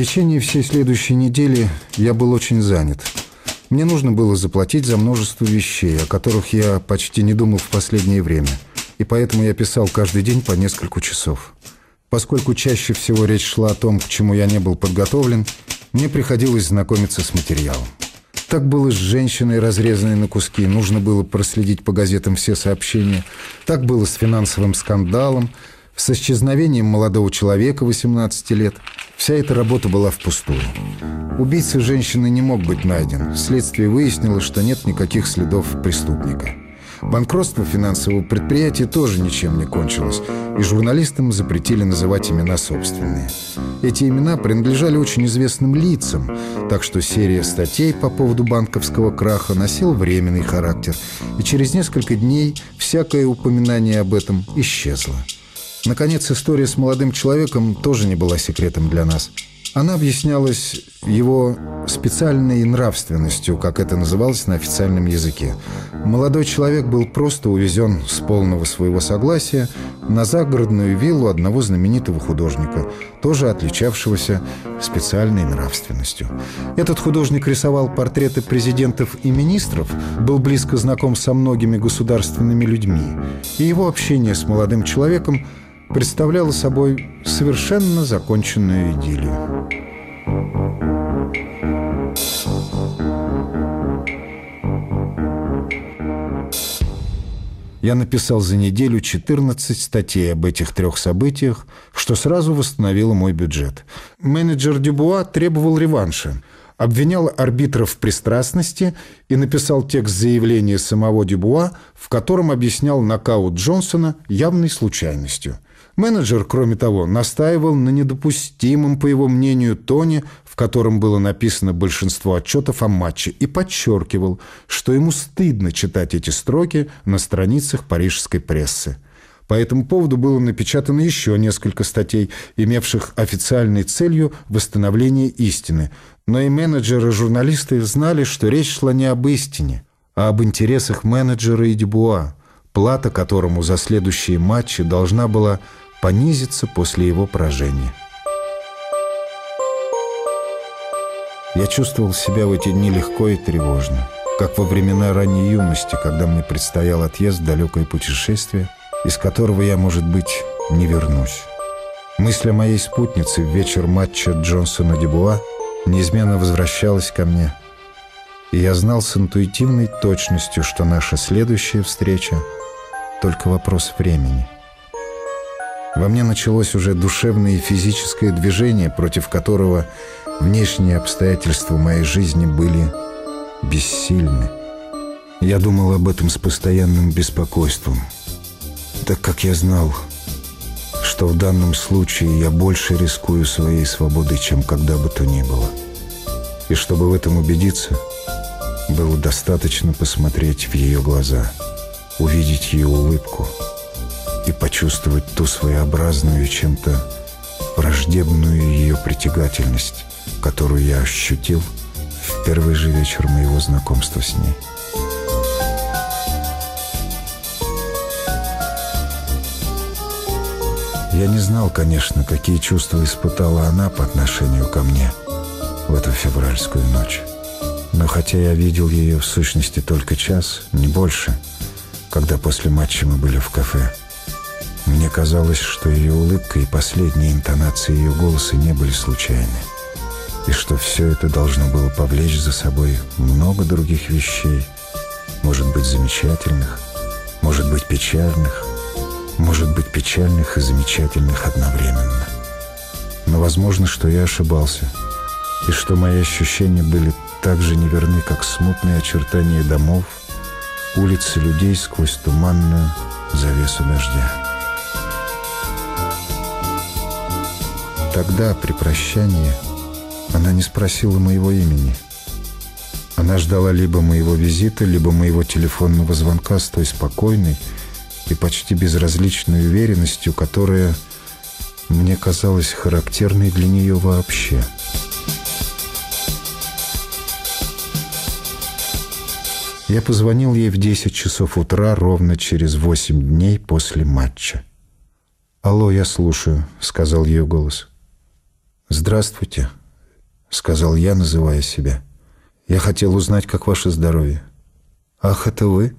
течение всей следующей недели я был очень занят. Мне нужно было заплатить за множество вещей, о которых я почти не думал в последнее время. И поэтому я писал каждый день по несколько часов. Поскольку чаще всего речь шла о том, к чему я не был подготовлен, мне приходилось знакомиться с материалом. Так было с женщиной, разрезанной на куски. Нужно было проследить по газетам все сообщения. Так было с финансовым скандалом, с исчезновением молодого человека 18 лет. Вся эта работа была впустую. Убийца женщины не мог быть найден. Следствие выяснило, что нет никаких следов преступника. Банкротство финансового предприятия тоже ничем не кончилось, и журналистам запретили называть имена собственные. Эти имена принадлежали очень известным лицам, так что серия статей по поводу банковского краха носила временный характер, и через несколько дней всякое упоминание об этом исчезло. Наконец, история с молодым человеком тоже не была секретом для нас – она объяснялась его специальной нравственностью, как это называлось на официальном языке. Молодой человек был просто увезен с полного своего согласия на загородную виллу одного знаменитого художника, тоже отличавшегося специальной нравственностью. Этот художник рисовал портреты президентов и министров, был близко знаком со многими государственными людьми, и его общение с молодым человеком – представляла собой совершенно законченную идиллию. Я написал за неделю 14 статей об этих трех событиях, что сразу восстановило мой бюджет. Менеджер Дюбуа требовал реванша, обвинял арбитров в пристрастности и написал текст заявления самого Дюбуа, в котором объяснял нокаут Джонсона явной случайностью – Менеджер, кроме того, настаивал на недопустимом, по его мнению, тоне, в котором было написано большинство отчетов о матче, и подчеркивал, что ему стыдно читать эти строки на страницах парижской прессы. По этому поводу было напечатано еще несколько статей, имевших официальной целью восстановление истины. Но и менеджеры и журналисты знали, что речь шла не об истине, а об интересах менеджера и Дебуа, плата которому за следующие матчи должна была понизится после его поражения. Я чувствовал себя в эти дни легко и тревожно, как во времена ранней юности, когда мне предстоял отъезд в далекое путешествие, из которого я, может быть, не вернусь. Мысль о моей спутнице в вечер матча Джонсона-Дебуа неизменно возвращалась ко мне, и я знал с интуитивной точностью, что наша следующая встреча — только вопрос времени — во мне началось уже душевное и физическое движение, против которого внешние обстоятельства моей жизни были бессильны. Я думал об этом с постоянным беспокойством, так как я знал, что в данном случае я больше рискую своей свободой, чем когда бы то ни было. И чтобы в этом убедиться, было достаточно посмотреть в ее глаза, увидеть ее улыбку — и почувствовать ту своеобразную, чем-то враждебную ее притягательность, которую я ощутил в первый же вечер моего знакомства с ней. Я не знал, конечно, какие чувства испытала она по отношению ко мне в эту февральскую ночь. Но хотя я видел ее в сущности только час, не больше, когда после матча мы были в кафе, мне казалось, что ее улыбка и последние интонации ее голоса не были случайны, и что все это должно было повлечь за собой много других вещей, может быть, замечательных, может быть, печальных, может быть, печальных и замечательных одновременно. Но возможно, что я ошибался, и что мои ощущения были так же неверны, как смутные очертания домов, улицы людей сквозь туманную завесу дождя. Тогда, при прощании, она не спросила моего имени. Она ждала либо моего визита, либо моего телефонного звонка с той спокойной и почти безразличной уверенностью, которая мне казалась характерной для нее вообще. Я позвонил ей в 10 часов утра ровно через 8 дней после матча. «Алло, я слушаю», — сказал ее голос. «Здравствуйте», сказал я, называя себя. «Я хотел узнать, как ваше здоровье». «Ах, это вы?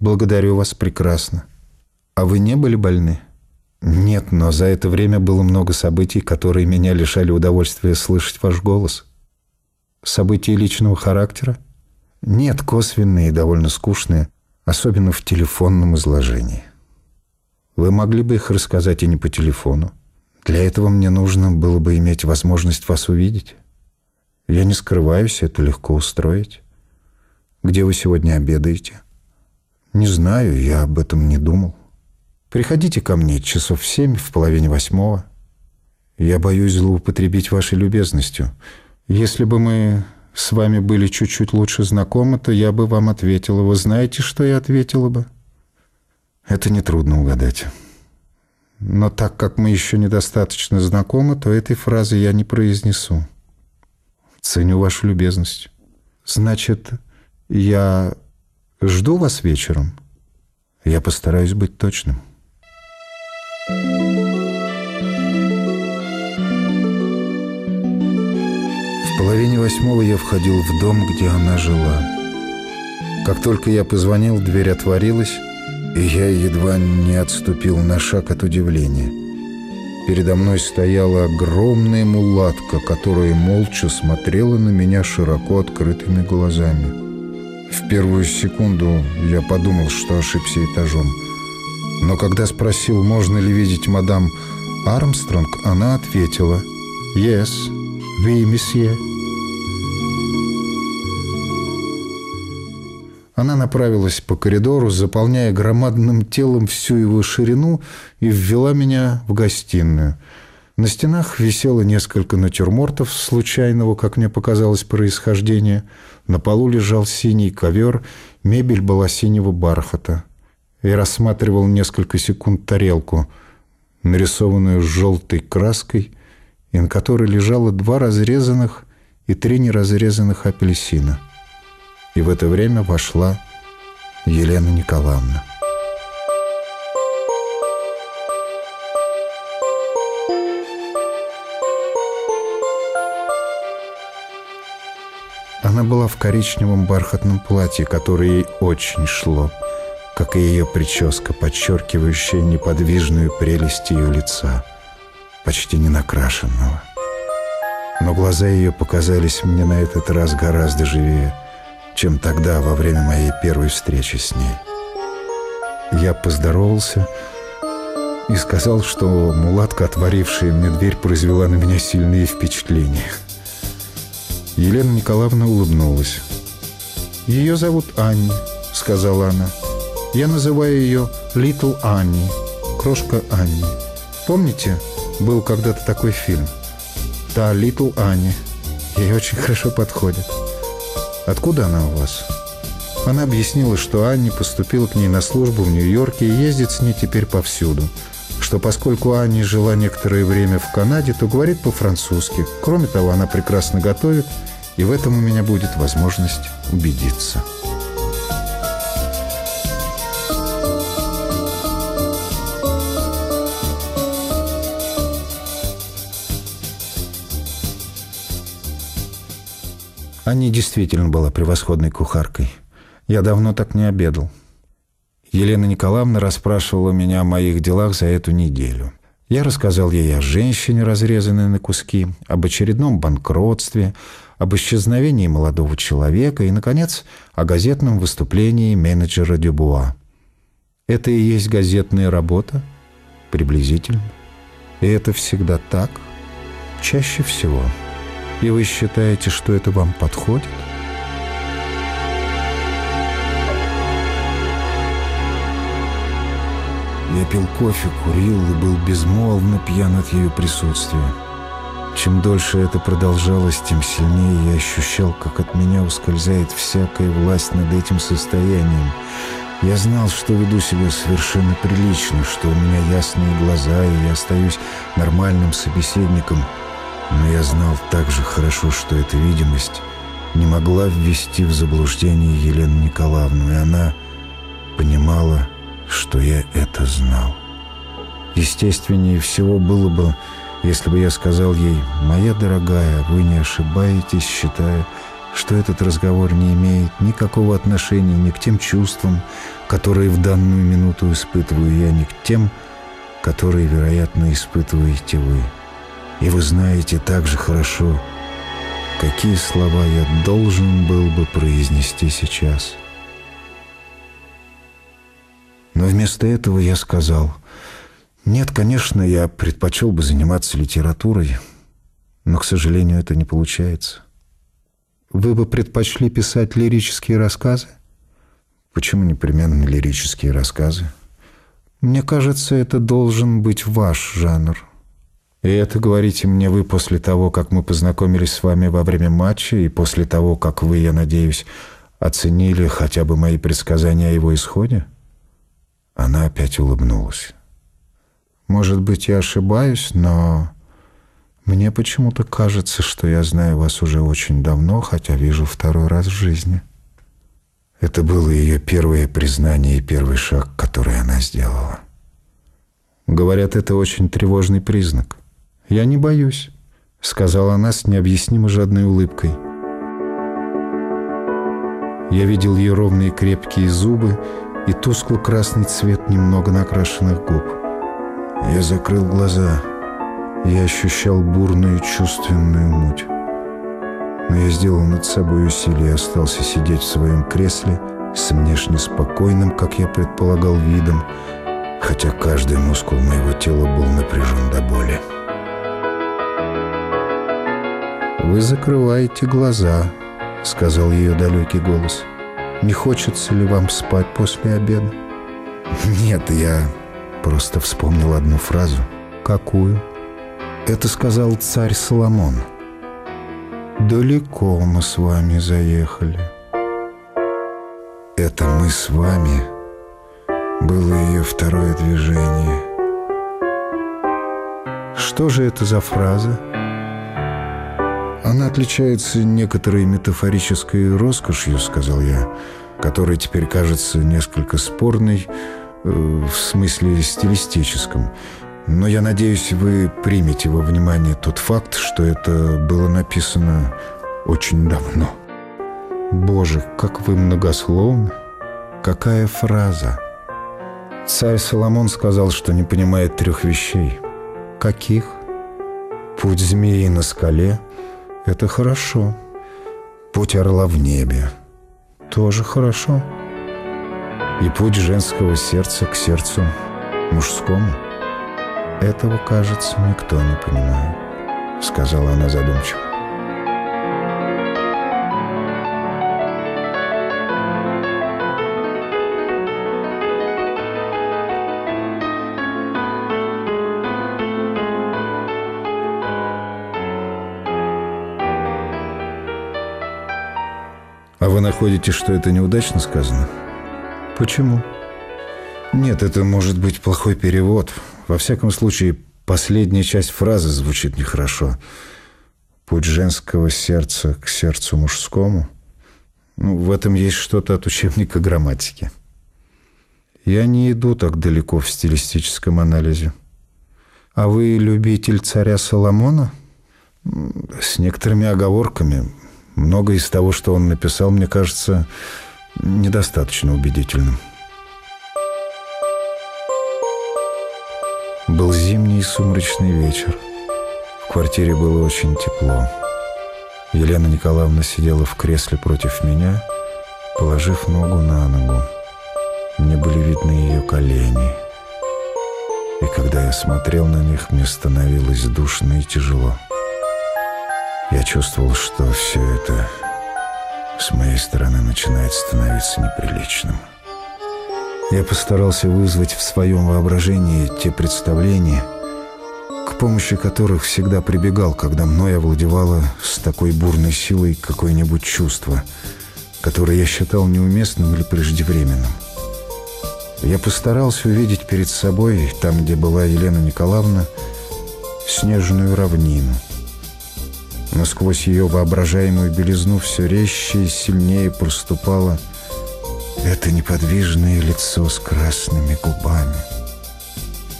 Благодарю вас прекрасно. А вы не были больны?» «Нет, но за это время было много событий, которые меня лишали удовольствия слышать ваш голос». «События личного характера?» «Нет, косвенные и довольно скучные, особенно в телефонном изложении». «Вы могли бы их рассказать и не по телефону. Для этого мне нужно было бы иметь возможность вас увидеть. Я не скрываюсь, это легко устроить. Где вы сегодня обедаете?» «Не знаю, я об этом не думал». Приходите ко мне часов в семь, в половине восьмого. Я боюсь злоупотребить вашей любезностью. Если бы мы с вами были чуть-чуть лучше знакомы, то я бы вам ответила. Вы знаете, что я ответила бы? Это нетрудно угадать. Но так как мы еще недостаточно знакомы, то этой фразы я не произнесу. Ценю вашу любезность. Значит, я жду вас вечером? Я постараюсь быть точным. В половине восьмого я входил в дом, где она жила. Как только я позвонил, дверь отворилась, и я едва не отступил на шаг от удивления. Передо мной стояла огромная мулатка, которая молча смотрела на меня широко открытыми глазами. В первую секунду я подумал, что ошибся этажом – но когда спросил, можно ли видеть мадам Армстронг, она ответила «Yes, oui, месье». Она направилась по коридору, заполняя громадным телом всю его ширину, и ввела меня в гостиную. На стенах висело несколько натюрмортов случайного, как мне показалось, происхождения. На полу лежал синий ковер, мебель была синего бархата и рассматривал несколько секунд тарелку, нарисованную желтой краской, и на которой лежало два разрезанных и три неразрезанных апельсина. И в это время вошла Елена Николаевна. Она была в коричневом бархатном платье, которое ей очень шло – как и ее прическа, подчеркивающая неподвижную прелесть ее лица, почти не накрашенного. Но глаза ее показались мне на этот раз гораздо живее, чем тогда, во время моей первой встречи с ней. Я поздоровался и сказал, что мулатка, отворившая мне дверь, произвела на меня сильные впечатления. Елена Николаевна улыбнулась. «Ее зовут Анни», — сказала она. Я называю ее Little Анни, крошка Анни. Помните, был когда-то такой фильм? Да, Little Анни. Ей очень хорошо подходит. Откуда она у вас? Она объяснила, что Анни поступила к ней на службу в Нью-Йорке и ездит с ней теперь повсюду. Что поскольку Анни жила некоторое время в Канаде, то говорит по-французски. Кроме того, она прекрасно готовит, и в этом у меня будет возможность убедиться. Анни действительно была превосходной кухаркой. Я давно так не обедал. Елена Николаевна расспрашивала меня о моих делах за эту неделю. Я рассказал ей о женщине, разрезанной на куски, об очередном банкротстве, об исчезновении молодого человека и, наконец, о газетном выступлении менеджера Дюбуа. Это и есть газетная работа? Приблизительно. И это всегда так? Чаще всего. И вы считаете, что это вам подходит? Я пил кофе, курил и был безмолвно пьян от ее присутствия. Чем дольше это продолжалось, тем сильнее я ощущал, как от меня ускользает всякая власть над этим состоянием. Я знал, что веду себя совершенно прилично, что у меня ясные глаза, и я остаюсь нормальным собеседником — но я знал также хорошо, что эта видимость не могла ввести в заблуждение Елену Николаевну, и она понимала, что я это знал. Естественнее всего было бы, Если бы я сказал ей, «Моя дорогая, вы не ошибаетесь, считая, что этот разговор не имеет никакого отношения ни к тем чувствам, которые в данную минуту испытываю я, ни к тем, которые, вероятно, испытываете вы. И вы знаете так же хорошо, какие слова я должен был бы произнести сейчас. Но вместо этого я сказал, «Нет, конечно, я предпочел бы заниматься литературой, но, к сожалению, это не получается». «Вы бы предпочли писать лирические рассказы?» «Почему непременно лирические рассказы?» «Мне кажется, это должен быть ваш жанр». «И это говорите мне вы после того, как мы познакомились с вами во время матча, и после того, как вы, я надеюсь, оценили хотя бы мои предсказания о его исходе?» Она опять улыбнулась. «Может быть, я ошибаюсь, но мне почему-то кажется, что я знаю вас уже очень давно, хотя вижу второй раз в жизни». Это было ее первое признание и первый шаг, который она сделала. Говорят, это очень тревожный признак. «Я не боюсь», — сказала она с необъяснимо жадной улыбкой. Я видел ее ровные крепкие зубы и тускло-красный цвет немного накрашенных губ. Я закрыл глаза и ощущал бурную чувственную муть. Но я сделал над собой усилие и остался сидеть в своем кресле с внешне спокойным, как я предполагал, видом, хотя каждый мускул моего тела был напряжен до боли. «Вы закрываете глаза», — сказал ее далекий голос. Не хочется ли вам спать после обеда? Нет, я просто вспомнил одну фразу. Какую? Это сказал царь Соломон. Далеко мы с вами заехали. Это мы с вами было ее второе движение. Что же это за фраза? Она отличается некоторой метафорической роскошью, сказал я, которая теперь кажется несколько спорной э, в смысле стилистическом. Но я надеюсь, вы примете во внимание тот факт, что это было написано очень давно. Боже, как вы многословны! Какая фраза! Царь Соломон сказал, что не понимает трех вещей. Каких? Путь змеи на скале — это хорошо. Путь орла в небе. Тоже хорошо. И путь женского сердца к сердцу мужскому. Этого, кажется, никто не понимает, сказала она задумчиво. Вы находите, что это неудачно сказано? Почему? Нет, это может быть плохой перевод. Во всяком случае, последняя часть фразы звучит нехорошо. Путь женского сердца к сердцу мужскому. Ну, в этом есть что-то от учебника грамматики. Я не иду так далеко в стилистическом анализе. А вы любитель царя Соломона? С некоторыми оговорками. Многое из того, что он написал, мне кажется недостаточно убедительным. Был зимний и сумрачный вечер. В квартире было очень тепло. Елена Николаевна сидела в кресле против меня, положив ногу на ногу. Мне были видны ее колени. И когда я смотрел на них, мне становилось душно и тяжело. Я чувствовал, что все это с моей стороны начинает становиться неприличным. Я постарался вызвать в своем воображении те представления, к помощи которых всегда прибегал, когда мной овладевало с такой бурной силой какое-нибудь чувство, которое я считал неуместным или преждевременным. Я постарался увидеть перед собой, там, где была Елена Николаевна, снежную равнину — но сквозь ее воображаемую белизну все резче и сильнее проступало это неподвижное лицо с красными губами.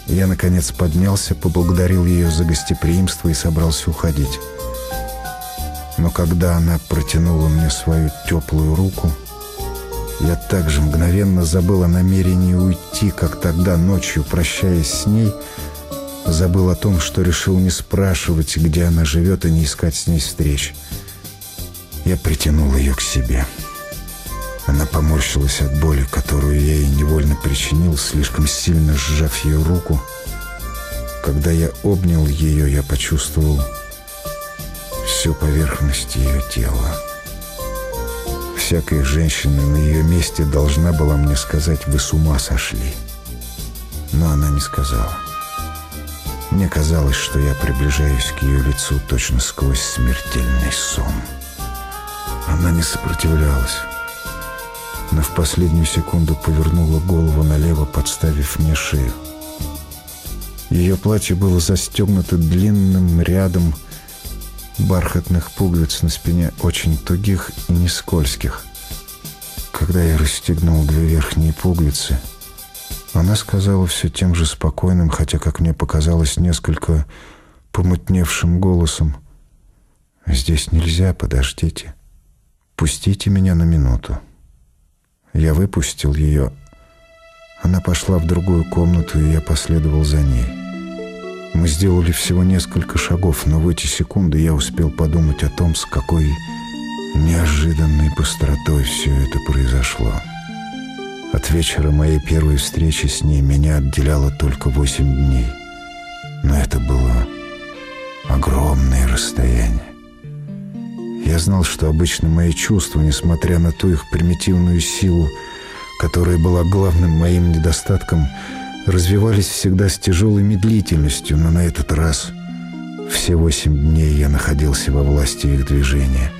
Я, наконец, поднялся, поблагодарил ее за гостеприимство и собрался уходить. Но когда она протянула мне свою теплую руку, я также мгновенно забыл о намерении уйти, как тогда ночью, прощаясь с ней, забыл о том, что решил не спрашивать, где она живет, и не искать с ней встреч. Я притянул ее к себе. Она поморщилась от боли, которую я ей невольно причинил, слишком сильно сжав ее руку. Когда я обнял ее, я почувствовал всю поверхность ее тела. Всякая женщина на ее месте должна была мне сказать «Вы с ума сошли». Но она не сказала. Мне казалось, что я приближаюсь к ее лицу точно сквозь смертельный сон. Она не сопротивлялась, но в последнюю секунду повернула голову налево, подставив мне шею. Ее платье было застегнуто длинным рядом бархатных пуговиц на спине, очень тугих и не скользких. Когда я расстегнул две верхние пуговицы, она сказала все тем же спокойным, хотя, как мне показалось, несколько помутневшим голосом. «Здесь нельзя, подождите. Пустите меня на минуту». Я выпустил ее. Она пошла в другую комнату, и я последовал за ней. Мы сделали всего несколько шагов, но в эти секунды я успел подумать о том, с какой неожиданной быстротой все это произошло. От вечера моей первой встречи с ней меня отделяло только восемь дней. Но это было огромное расстояние. Я знал, что обычно мои чувства, несмотря на ту их примитивную силу, которая была главным моим недостатком, развивались всегда с тяжелой медлительностью, но на этот раз все восемь дней я находился во власти их движения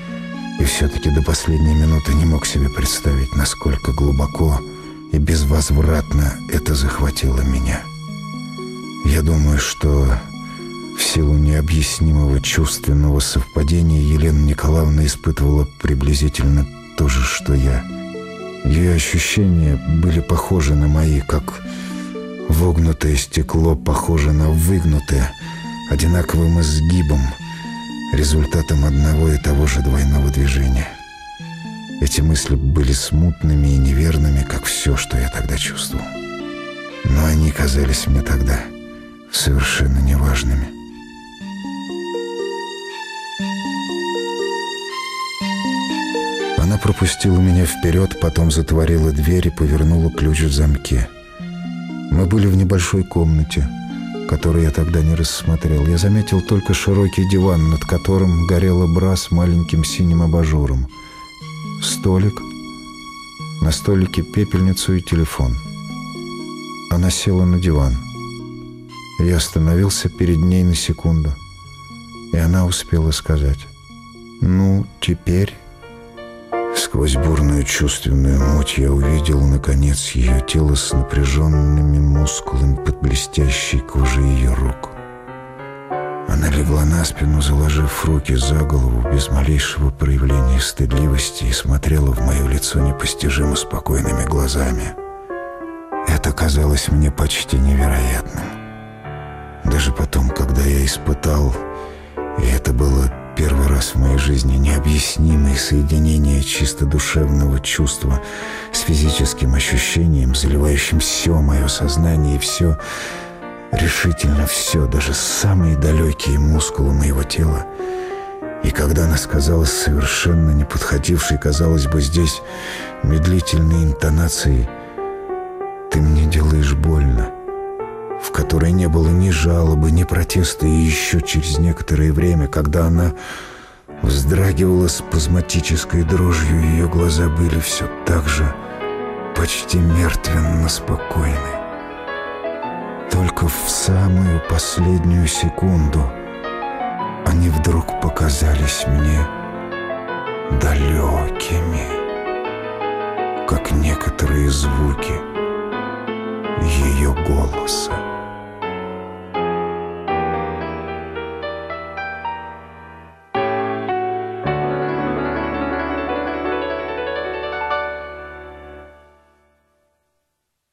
и все-таки до последней минуты не мог себе представить, насколько глубоко и безвозвратно это захватило меня. Я думаю, что в силу необъяснимого чувственного совпадения Елена Николаевна испытывала приблизительно то же, что я. Ее ощущения были похожи на мои, как вогнутое стекло похоже на выгнутое, одинаковым изгибом, результатом одного и того же двойного движения. Эти мысли были смутными и неверными, как все, что я тогда чувствовал. Но они казались мне тогда совершенно неважными. Она пропустила меня вперед, потом затворила дверь и повернула ключ в замке. Мы были в небольшой комнате, которую я тогда не рассмотрел. Я заметил только широкий диван, над которым горела бра с маленьким синим абажуром. Столик, на столике пепельницу и телефон. Она села на диван. Я остановился перед ней на секунду, и она успела сказать «Ну, теперь...» Сквозь бурную чувственную муть я увидел, наконец, ее тело с напряженными мускулами под блестящей кожей ее рук. Она легла на спину, заложив руки за голову, без малейшего проявления стыдливости и смотрела в мое лицо непостижимо спокойными глазами. Это казалось мне почти невероятным. Даже потом, когда я испытал, и это было Первый раз в моей жизни необъяснимое соединение чисто душевного чувства с физическим ощущением, заливающим все мое сознание и все, решительно все, даже самые далекие мускулы моего тела. И когда она сказала совершенно не подходившей, казалось бы, здесь медлительной интонацией «Ты мне делаешь больно», в которой не было ни жалобы, ни протеста, и еще через некоторое время, когда она вздрагивала спазматической дрожью, ее глаза были все так же почти мертвенно спокойны. Только в самую последнюю секунду они вдруг показались мне далекими, как некоторые звуки ее голоса.